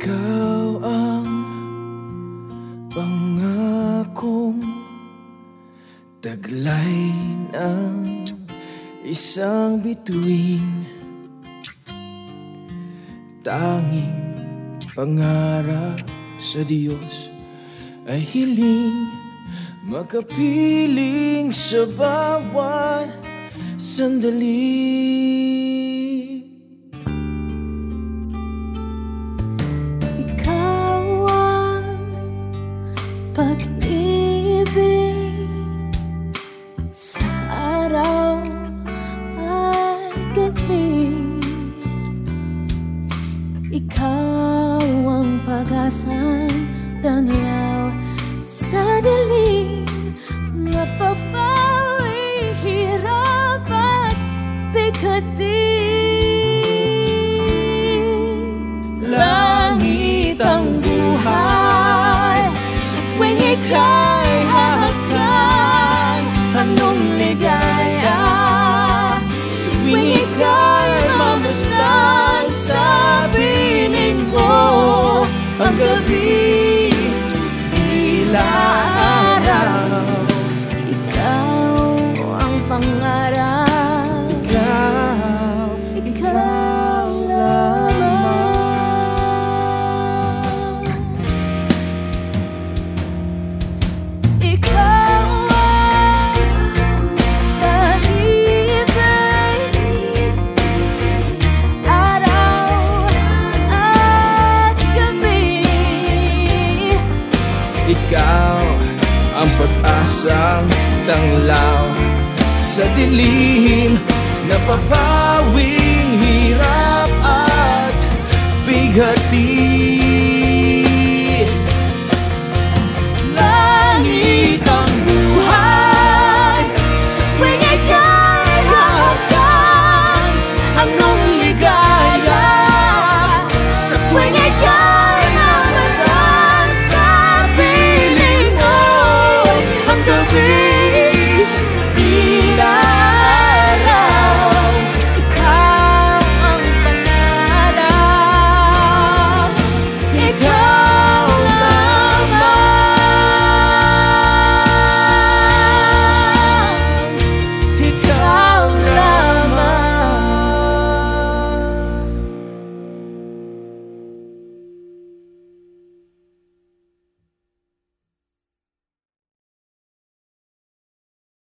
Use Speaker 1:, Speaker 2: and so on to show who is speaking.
Speaker 1: Ikaw ang pangakong taglay ng isang bituin. Tanging pangarap sa Diyos ay hiling Makapiling sa bawat sandali.
Speaker 2: Ikaw ang pag-asang tanaw sa dilim ika'y Anong ligaya Sa tuwing ika'y mamasdan Sa piling mo. Ang gabi Tila
Speaker 1: Ikaw ang pag-asang tanglaw Sa dilim Napapawing hirap at bighati